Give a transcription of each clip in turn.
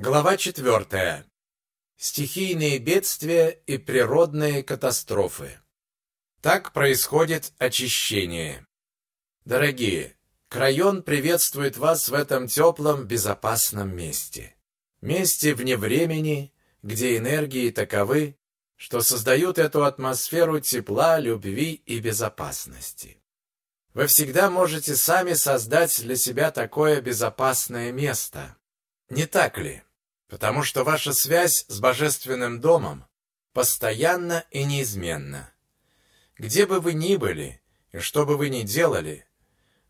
Глава четвертая. Стихийные бедствия и природные катастрофы. Так происходит очищение. Дорогие, Крайон приветствует вас в этом теплом, безопасном месте. Месте вне времени, где энергии таковы, что создают эту атмосферу тепла, любви и безопасности. Вы всегда можете сами создать для себя такое безопасное место. Не так ли? Потому что ваша связь с Божественным домом постоянна и неизменна. Где бы вы ни были и что бы вы ни делали,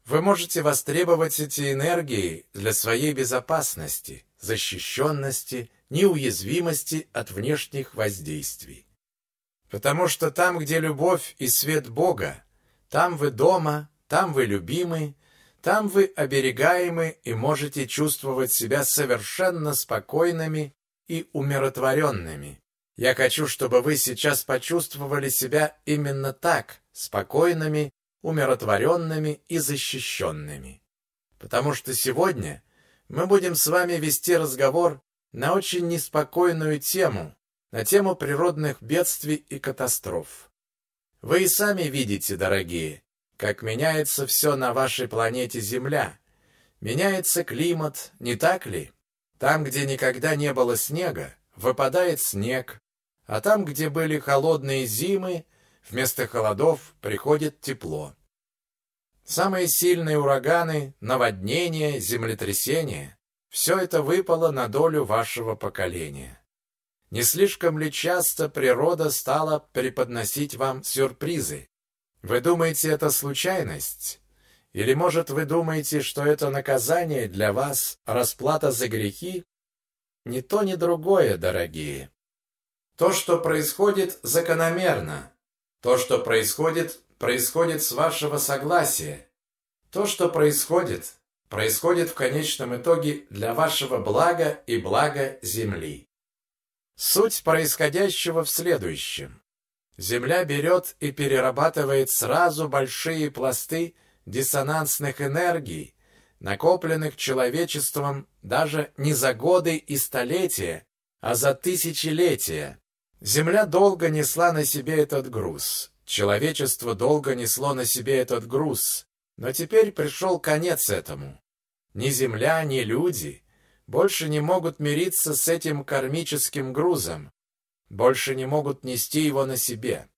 вы можете востребовать эти энергии для своей безопасности, защищенности, неуязвимости от внешних воздействий. Потому что там, где любовь и свет Бога, там вы дома, там вы любимы, там вы оберегаемы и можете чувствовать себя совершенно спокойными и умиротворенными. Я хочу, чтобы вы сейчас почувствовали себя именно так, спокойными, умиротворенными и защищенными. Потому что сегодня мы будем с вами вести разговор на очень неспокойную тему, на тему природных бедствий и катастроф. Вы и сами видите, дорогие, как меняется все на вашей планете Земля. Меняется климат, не так ли? Там, где никогда не было снега, выпадает снег, а там, где были холодные зимы, вместо холодов приходит тепло. Самые сильные ураганы, наводнения, землетрясения – все это выпало на долю вашего поколения. Не слишком ли часто природа стала преподносить вам сюрпризы? Вы думаете, это случайность? Или, может, вы думаете, что это наказание для вас, расплата за грехи? Ни то, ни другое, дорогие. То, что происходит, закономерно. То, что происходит, происходит с вашего согласия. То, что происходит, происходит в конечном итоге для вашего блага и блага Земли. Суть происходящего в следующем. Земля берет и перерабатывает сразу большие пласты диссонансных энергий, накопленных человечеством даже не за годы и столетия, а за тысячелетия. Земля долго несла на себе этот груз. Человечество долго несло на себе этот груз. Но теперь пришел конец этому. Ни Земля, ни люди больше не могут мириться с этим кармическим грузом, больше не могут нести его на себе.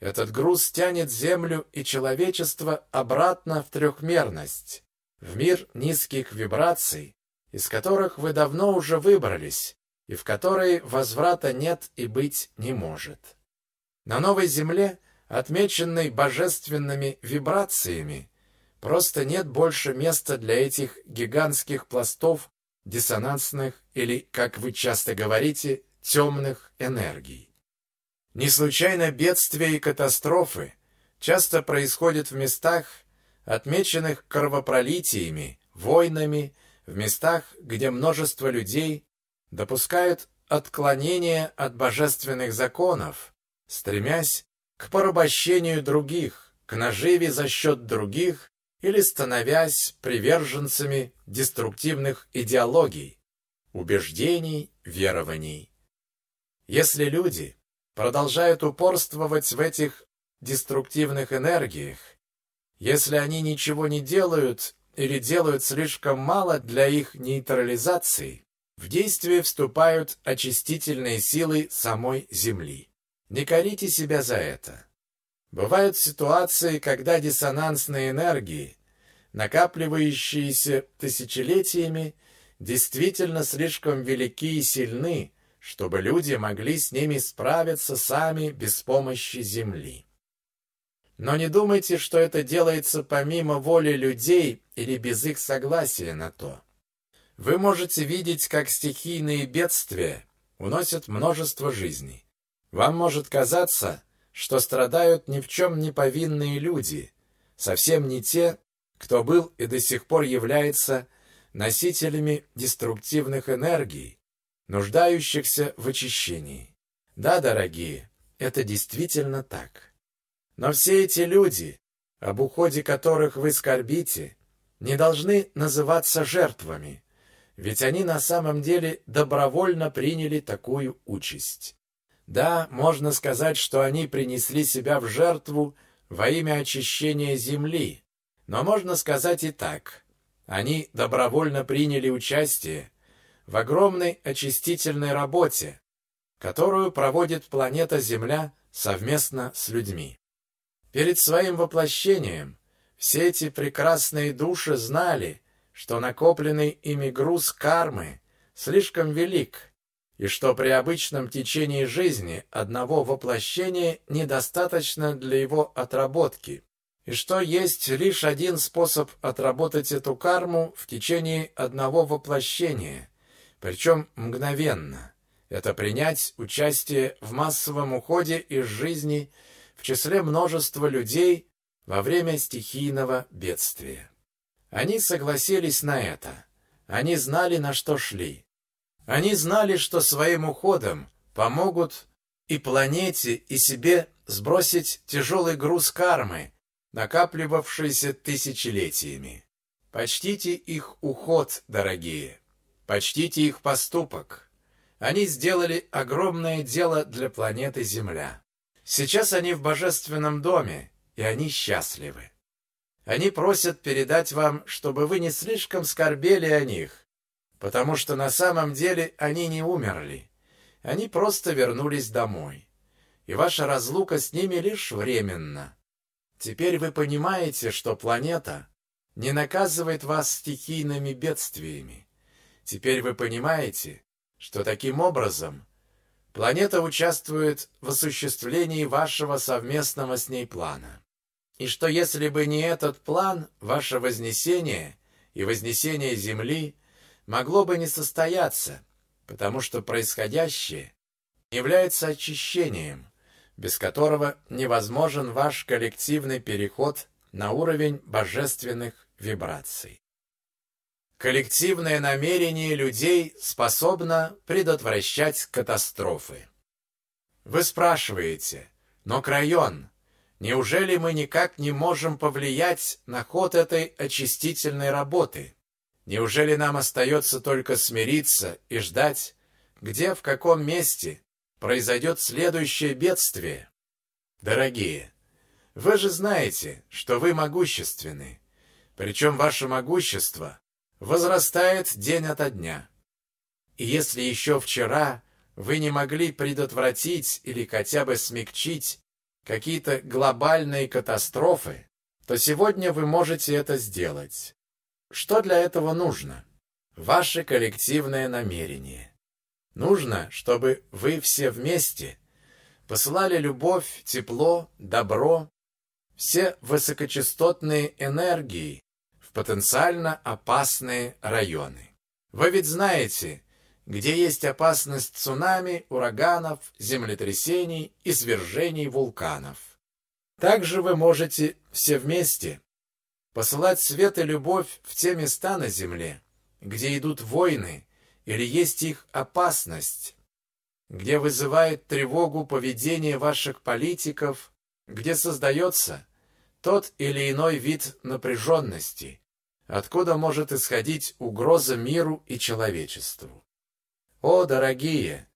Этот груз тянет Землю и человечество обратно в трехмерность, в мир низких вибраций, из которых вы давно уже выбрались, и в которые возврата нет и быть не может. На новой Земле, отмеченной божественными вибрациями, просто нет больше места для этих гигантских пластов диссонансных или, как вы часто говорите, темных энергий. Не случайно бедствия и катастрофы часто происходят в местах, отмеченных кровопролитиями, войнами, в местах, где множество людей допускают отклонения от божественных законов, стремясь к порабощению других, к наживе за счет других или становясь приверженцами деструктивных идеологий, убеждений, верований. Если люди продолжают упорствовать в этих деструктивных энергиях, если они ничего не делают или делают слишком мало для их нейтрализации, в действие вступают очистительные силы самой Земли. Не корите себя за это. Бывают ситуации, когда диссонансные энергии, накапливающиеся тысячелетиями, действительно слишком велики и сильны, чтобы люди могли с ними справиться сами без помощи Земли. Но не думайте, что это делается помимо воли людей или без их согласия на то. Вы можете видеть, как стихийные бедствия уносят множество жизней. Вам может казаться, что страдают ни в чем не повинные люди, совсем не те, кто был и до сих пор является носителями деструктивных энергий, нуждающихся в очищении. Да, дорогие, это действительно так. Но все эти люди, об уходе которых вы скорбите, не должны называться жертвами. ведь они на самом деле добровольно приняли такую участь. Да, можно сказать, что они принесли себя в жертву во имя очищения земли, но можно сказать и так. Они добровольно приняли участие в огромной очистительной работе, которую проводит планета Земля совместно с людьми. Перед своим воплощением все эти прекрасные души знали, что накопленный ими груз кармы слишком велик, и что при обычном течении жизни одного воплощения недостаточно для его отработки, и что есть лишь один способ отработать эту карму в течение одного воплощения, причем мгновенно. Это принять участие в массовом уходе из жизни в числе множества людей во время стихийного бедствия. Они согласились на это. Они знали, на что шли. Они знали, что своим уходом помогут и планете, и себе сбросить тяжелый груз кармы, накапливавшийся тысячелетиями. Почтите их уход, дорогие. Почтите их поступок. Они сделали огромное дело для планеты Земля. Сейчас они в божественном доме, и они счастливы. Они просят передать вам, чтобы вы не слишком скорбели о них, потому что на самом деле они не умерли. Они просто вернулись домой. И ваша разлука с ними лишь временна. Теперь вы понимаете, что планета не наказывает вас стихийными бедствиями. Теперь вы понимаете, что таким образом планета участвует в осуществлении вашего совместного с ней плана и что если бы не этот план, ваше вознесение и вознесение Земли могло бы не состояться, потому что происходящее является очищением, без которого невозможен ваш коллективный переход на уровень божественных вибраций. Коллективное намерение людей способно предотвращать катастрофы. Вы спрашиваете, но Крайон, Неужели мы никак не можем повлиять на ход этой очистительной работы? Неужели нам остается только смириться и ждать, где, в каком месте произойдет следующее бедствие? Дорогие, вы же знаете, что вы могущественны, причем ваше могущество возрастает день ото дня. И если еще вчера вы не могли предотвратить или хотя бы смягчить какие-то глобальные катастрофы, то сегодня вы можете это сделать. Что для этого нужно? Ваше коллективное намерение. Нужно, чтобы вы все вместе посылали любовь, тепло, добро, все высокочастотные энергии потенциально опасные районы. Вы ведь знаете, где есть опасность цунами, ураганов, землетрясений и свержений вулканов. Также вы можете все вместе посылать свет и любовь в те места на земле, где идут войны или есть их опасность, где вызывает тревогу поведение ваших политиков, где создается тот или иной вид напряженности, откуда может исходить угроза миру и человечеству. О, дорогие!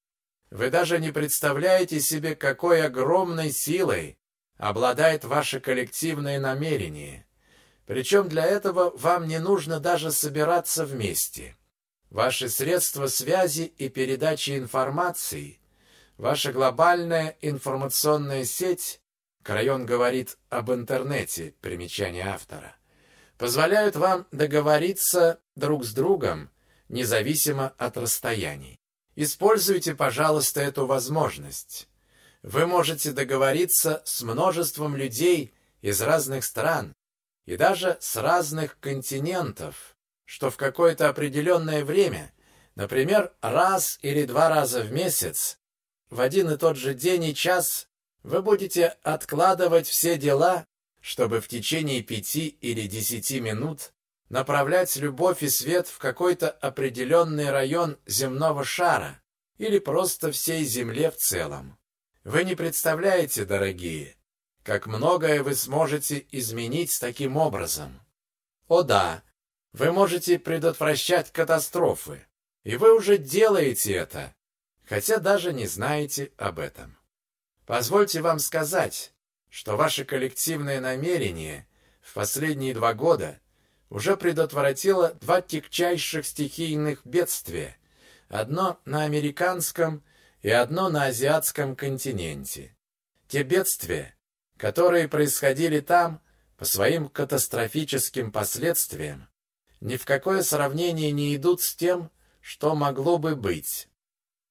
Вы даже не представляете себе, какой огромной силой обладает ваше коллективное намерение. Причем для этого вам не нужно даже собираться вместе. Ваши средства связи и передачи информации, ваша глобальная информационная сеть, Крайон говорит об интернете, примечание автора, позволяют вам договориться друг с другом независимо от расстояний. Используйте, пожалуйста, эту возможность. Вы можете договориться с множеством людей из разных стран и даже с разных континентов, что в какое-то определенное время, например, раз или два раза в месяц, в один и тот же день и час, вы будете откладывать все дела, чтобы в течение пяти или десяти минут направлять любовь и свет в какой-то определенный район земного шара или просто всей Земле в целом. Вы не представляете, дорогие, как многое вы сможете изменить таким образом. О да, Вы можете предотвращать катастрофы. И вы уже делаете это, хотя даже не знаете об этом. Позвольте вам сказать, что ваше коллективное намерение в последние два года уже предотвратило два тягчайших стихийных бедствия, одно на американском и одно на азиатском континенте. Те бедствия, которые происходили там по своим катастрофическим последствиям, ни в какое сравнение не идут с тем, что могло бы быть?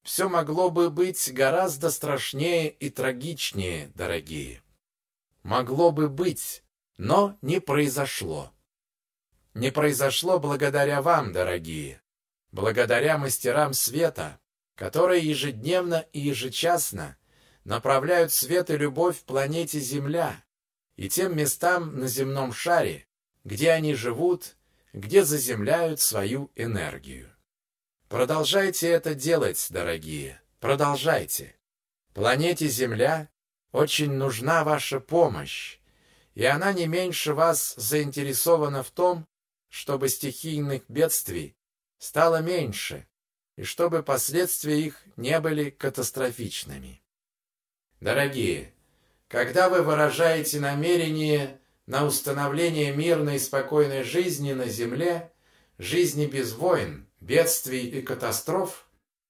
Все могло бы быть гораздо страшнее и трагичнее, дорогие. Могло бы быть, но не произошло. Не произошло благодаря вам, дорогие, благодаря мастерам света, которые ежедневно и ежечасно направляют свет и любовь в планете Земля и тем местам на земном шаре, где они живут, где заземляют свою энергию. Продолжайте это делать, дорогие, продолжайте. Планете Земля очень нужна ваша помощь, и она не меньше вас заинтересована в том, чтобы стихийных бедствий стало меньше, и чтобы последствия их не были катастрофичными. Дорогие, когда вы выражаете намерение на установление мирной и спокойной жизни на Земле, жизни без войн, бедствий и катастроф,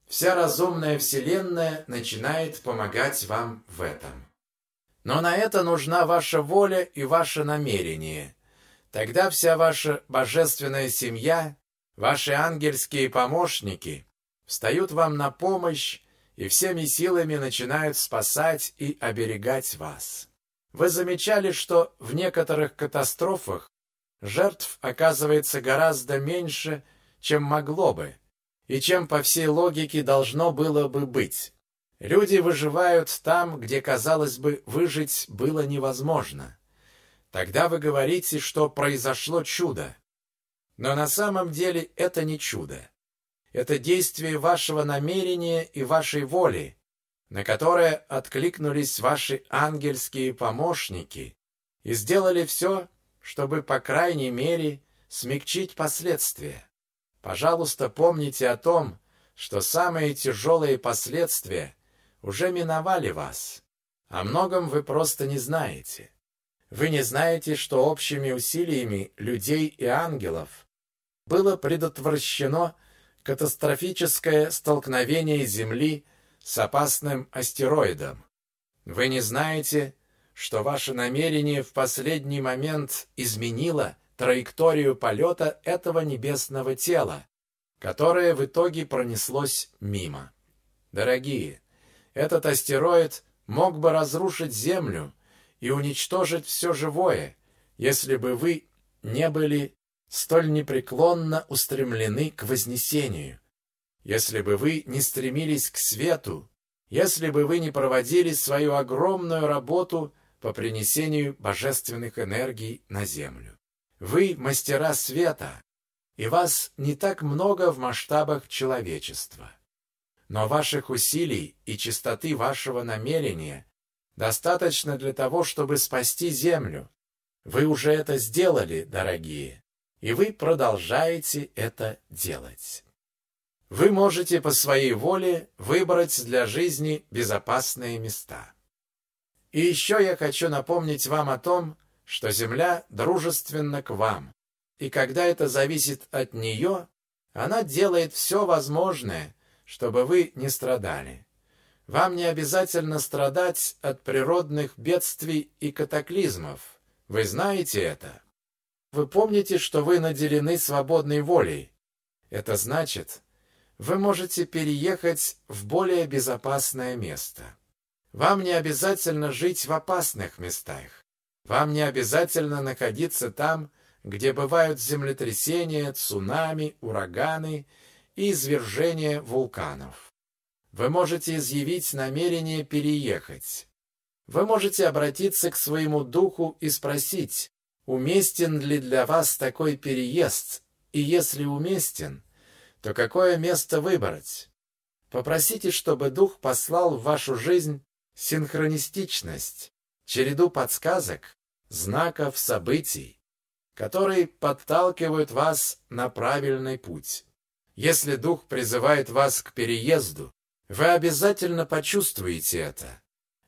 вся разумная Вселенная начинает помогать вам в этом. Но на это нужна ваша воля и ваше намерение. Тогда вся ваша божественная семья, ваши ангельские помощники встают вам на помощь и всеми силами начинают спасать и оберегать вас. Вы замечали, что в некоторых катастрофах жертв оказывается гораздо меньше, чем могло бы, и чем по всей логике должно было бы быть. Люди выживают там, где, казалось бы, выжить было невозможно. Тогда вы говорите, что произошло чудо. Но на самом деле это не чудо. Это действие вашего намерения и вашей воли, на которое откликнулись ваши ангельские помощники и сделали все, чтобы, по крайней мере, смягчить последствия. Пожалуйста, помните о том, что самые тяжелые последствия уже миновали вас. О многом вы просто не знаете. Вы не знаете, что общими усилиями людей и ангелов было предотвращено катастрофическое столкновение Земли с опасным астероидом. Вы не знаете, что ваше намерение в последний момент изменило траекторию полета этого небесного тела, которое в итоге пронеслось мимо. Дорогие, этот астероид мог бы разрушить Землю и уничтожить все живое, если бы вы не были столь непреклонно устремлены к вознесению, если бы вы не стремились к свету, если бы вы не проводили свою огромную работу по принесению божественных энергий на Землю. Вы мастера света, и вас не так много в масштабах человечества. Но ваших усилий и чистоты вашего намерения достаточно для того, чтобы спасти Землю. Вы уже это сделали, дорогие, и вы продолжаете это делать. Вы можете по своей воле выбрать для жизни безопасные места. И еще я хочу напомнить вам о том, что Земля дружественна к вам, и когда это зависит от нее, она делает все возможное, чтобы вы не страдали. Вам не обязательно страдать от природных бедствий и катаклизмов. Вы знаете это. Вы помните, что вы наделены свободной волей. Это значит, вы можете переехать в более безопасное место. Вам не обязательно жить в опасных местах. Вам не обязательно находиться там, где бывают землетрясения, цунами, ураганы и извержения вулканов. Вы можете изъявить намерение переехать. Вы можете обратиться к своему духу и спросить, уместен ли для вас такой переезд, и если уместен, то какое место выбрать? Попросите, чтобы дух послал в вашу жизнь синхронистичность, череду подсказок, знаков, событий. которые подталкивают вас на правильный путь. Если Дух призывает вас к переезду, вы обязательно почувствуете это.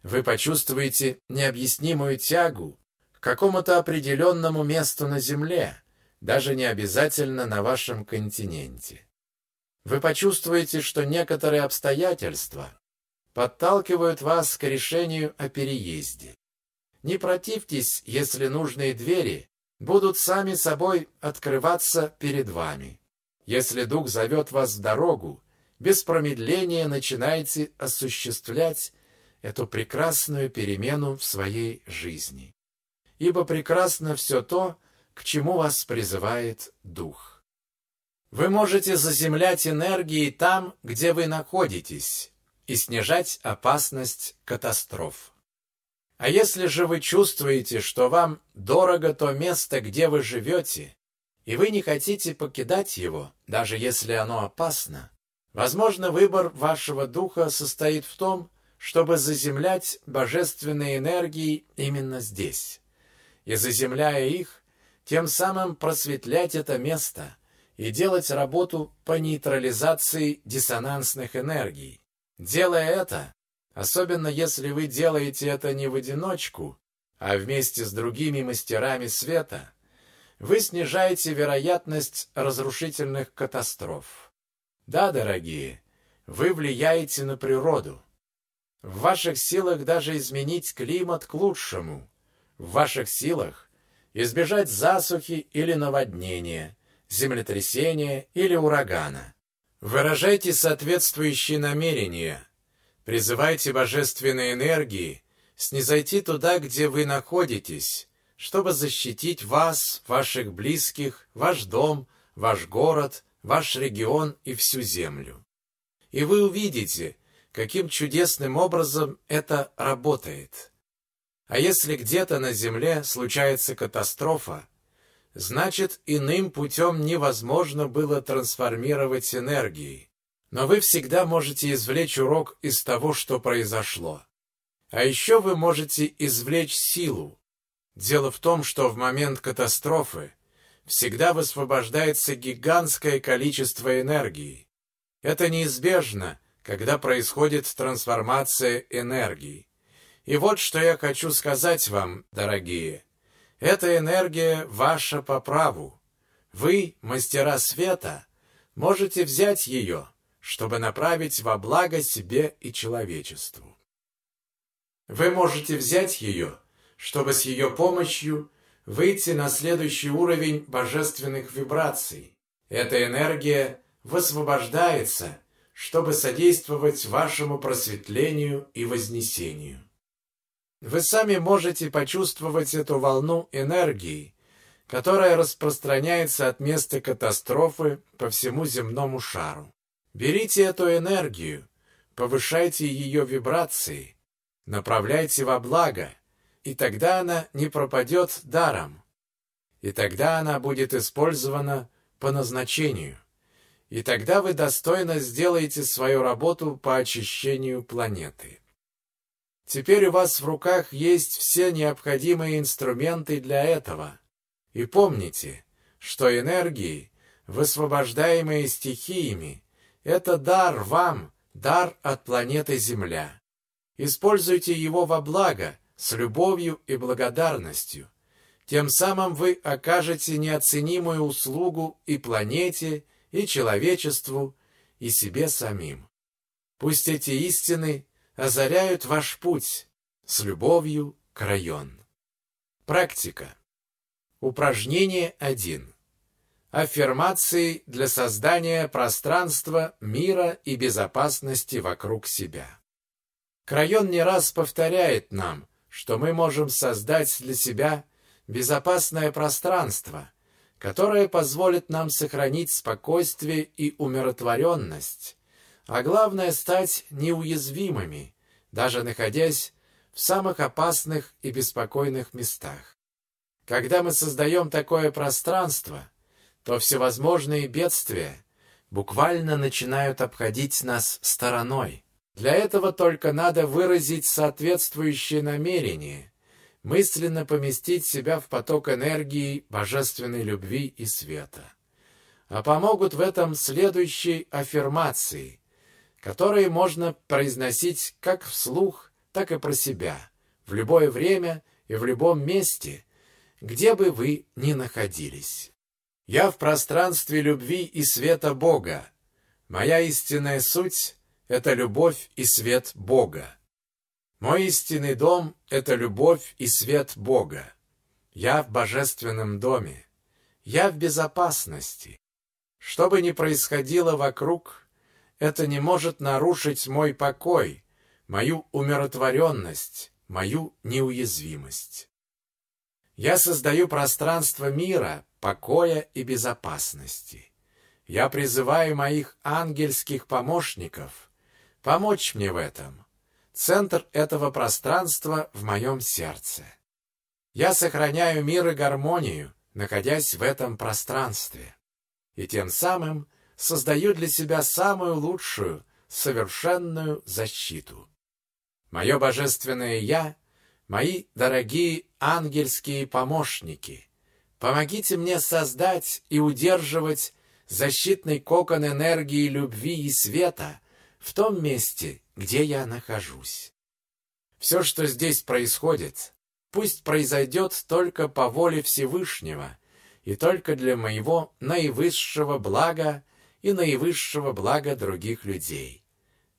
Вы почувствуете необъяснимую тягу к какому-то определенному месту на Земле, даже не обязательно на вашем континенте. Вы почувствуете, что некоторые обстоятельства подталкивают вас к решению о переезде. Не противьтесь, если нужные двери будут сами собой открываться перед вами. Если Дух зовет вас в дорогу, без промедления начинайте осуществлять эту прекрасную перемену в своей жизни. Ибо прекрасно все то, к чему вас призывает Дух. Вы можете заземлять энергии там, где вы находитесь, и снижать опасность катастроф. А если же вы чувствуете, что вам дорого то место, где вы живете, и вы не хотите покидать его, даже если оно опасно, возможно, выбор вашего духа состоит в том, чтобы заземлять божественные энергии именно здесь. И заземляя их, тем самым просветлять это место и делать работу по нейтрализации диссонансных энергий. Делая это, Особенно если вы делаете это не в одиночку, а вместе с другими мастерами света, вы снижаете вероятность разрушительных катастроф. Да, дорогие, вы влияете на природу. В ваших силах даже изменить климат к лучшему. В ваших силах избежать засухи или наводнения, землетрясения или урагана. Выражайте соответствующие намерения, Призывайте божественные энергии снизойти туда, где вы находитесь, чтобы защитить вас, ваших близких, ваш дом, ваш город, ваш регион и всю землю. И вы увидите, каким чудесным образом это работает. А если где-то на Земле случается катастрофа, значит иным путем невозможно было трансформировать энергии. Но вы всегда можете извлечь урок из того, что произошло. А еще вы можете извлечь силу. Дело в том, что в момент катастрофы всегда высвобождается гигантское количество энергии. Это неизбежно, когда происходит трансформация энергии. И вот что я хочу сказать вам, дорогие. Эта энергия ваша по праву. Вы, мастера света, можете взять ее – чтобы направить во благо себе и человечеству. Вы можете взять ее, чтобы с ее помощью выйти на следующий уровень божественных вибраций. Эта энергия высвобождается, чтобы содействовать вашему просветлению и вознесению. Вы сами можете почувствовать эту волну энергии, которая распространяется от места катастрофы по всему земному шару. Берите эту энергию, повышайте ее вибрации, направляйте во благо, и тогда она не пропадет даром. И тогда она будет использована по назначению. И тогда вы достойно сделаете свою работу по очищению планеты. Теперь у вас в руках есть все необходимые инструменты для этого. И помните, что энергии, высвобождаемые стихиями, это дар вам, дар от планеты Земля. Используйте его во благо, с любовью и благодарностью. Тем самым вы окажете неоценимую услугу и планете, и человечеству, и себе самим. Пусть эти истины озаряют ваш путь с любовью к район. Практика. Упражнение 1 аффирмации для создания пространства мира и безопасности вокруг себя. Крайон не раз повторяет нам, что мы можем создать для себя безопасное пространство, которое позволит нам сохранить спокойствие и умиротворенность, а главное стать неуязвимыми, даже находясь в самых опасных и беспокойных местах. Когда мы создаем такое пространство – то всевозможные бедствия буквально начинают обходить нас стороной. Для этого только надо выразить соответствующее намерение. мысленно поместить себя в поток энергии божественной любви и света. А помогут в этом следующие аффирмации, которые можно произносить как вслух, так и про себя, в любое время и в любом месте, где бы вы ни находились. Я в пространстве любви и света Бога. Моя истинная суть — это любовь и свет Бога. Мой истинный дом — это любовь и свет Бога. Я в божественном доме. Я в безопасности. Что бы ни происходило вокруг, это не может нарушить мой покой, мою умиротворенность, мою неуязвимость. Я создаю пространство мира, покоя и безопасности. Я призываю моих ангельских помощников помочь мне в этом. Центр этого пространства в моем сердце. Я сохраняю мир и гармонию, находясь в этом пространстве. И тем самым создаю для себя самую лучшую, совершенную защиту. Мое божественное «Я» — мои дорогие ангельские помощники — Помогите мне создать и удерживать защитный кокон энергии любви и света в том месте, где я нахожусь. Все, что здесь происходит, пусть произойдет только по воле Всевышнего и только для моего наивысшего блага и наивысшего блага других людей.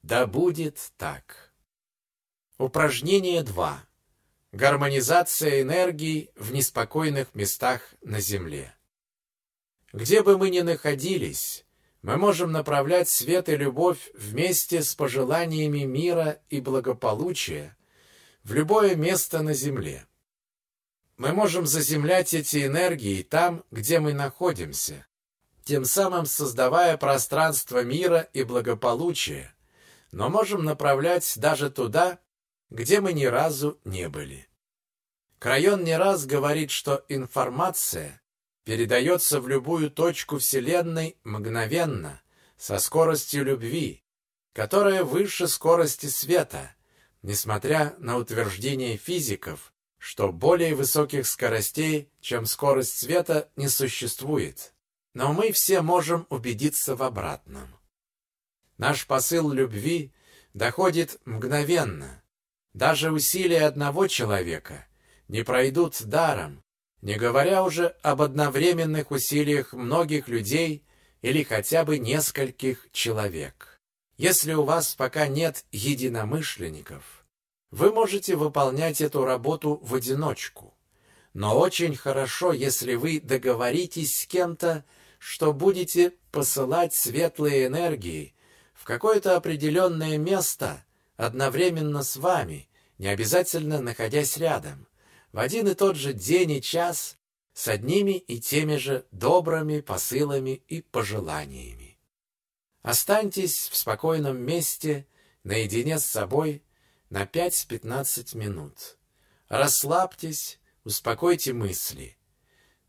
Да будет так. Упражнение 2. Гармонизация энергии в неспокойных местах на Земле. Где бы мы ни находились, мы можем направлять свет и любовь вместе с пожеланиями мира и благополучия в любое место на Земле. Мы можем заземлять эти энергии там, где мы находимся, тем самым создавая пространство мира и благополучия, но можем направлять даже туда, где мы ни разу не были. Крайон не раз говорит, что информация передается в любую точку Вселенной мгновенно, со скоростью любви, которая выше скорости света, несмотря на утверждение физиков, что более высоких скоростей, чем скорость света, не существует. Но мы все можем убедиться в обратном. Наш посыл любви доходит мгновенно, даже усилия одного человека не пройдут даром, не говоря уже об одновременных усилиях многих людей или хотя бы нескольких человек. Если у вас пока нет единомышленников, вы можете выполнять эту работу в одиночку. Но очень хорошо, если вы договоритесь с кем-то, что будете посылать светлые энергии в какое-то определенное место одновременно с вами, не обязательно находясь рядом, в один и тот же день и час с одними и теми же добрыми посылами и пожеланиями. Останьтесь в спокойном месте наедине с собой на 5-15 минут. Расслабьтесь, успокойте мысли.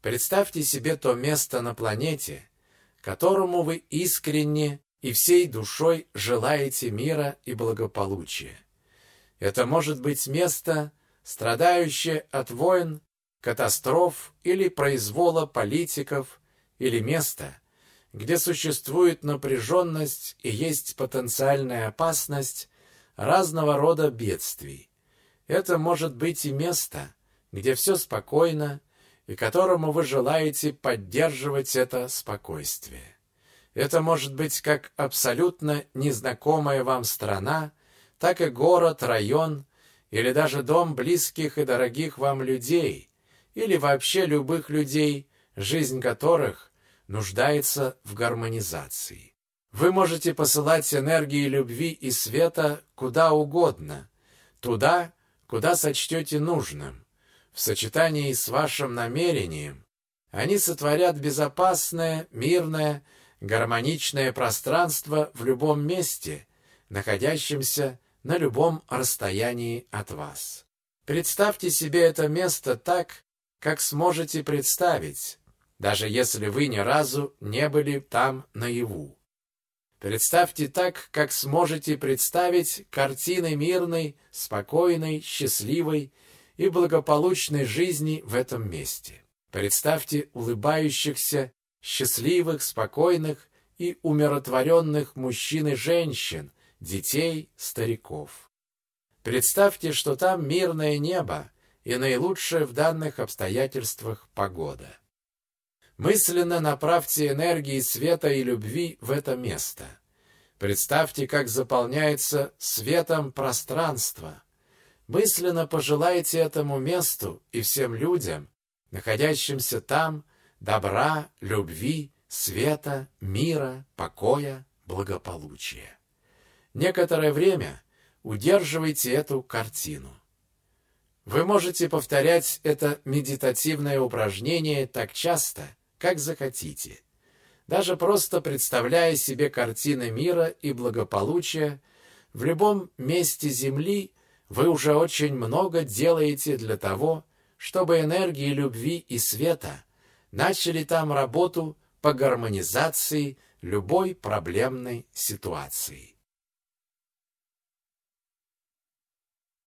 Представьте себе то место на планете, которому вы искренне и всей душой желаете мира и благополучия. Это может быть место, страдающее от войн, катастроф или произвола политиков, или место, где существует напряженность и есть потенциальная опасность разного рода бедствий. Это может быть и место, где все спокойно, и которому вы желаете поддерживать это спокойствие. Это может быть как абсолютно незнакомая вам страна, так и город, район или даже дом близких и дорогих вам людей, или вообще любых людей, жизнь которых нуждается в гармонизации. Вы можете посылать энергии любви и света куда угодно, туда, куда сочтете нужным. В сочетании с вашим намерением они сотворят безопасное, мирное, гармоничное пространство в любом месте, находящемся на любом расстоянии от вас. Представьте себе это место так, как сможете представить, даже если вы ни разу не были там наяву. Представьте так, как сможете представить картины мирной, спокойной, счастливой и благополучной жизни в этом месте. Представьте улыбающихся, счастливых, спокойных и умиротворенных мужчин и женщин, детей, стариков. Представьте, что там мирное небо и наилучшая в данных обстоятельствах погода. Мысленно направьте энергии света и любви в это место. Представьте, как заполняется светом пространство. Мысленно пожелайте этому месту и всем людям, находящимся там, добра, любви, света, мира, покоя, благополучия. Некоторое время удерживайте эту картину. Вы можете повторять это медитативное упражнение так часто, как захотите – даже просто представляя себе картины мира и благополучия, в любом месте Земли вы уже очень много делаете для того, чтобы энергии любви и света начали там работу по гармонизации любой проблемной ситуации.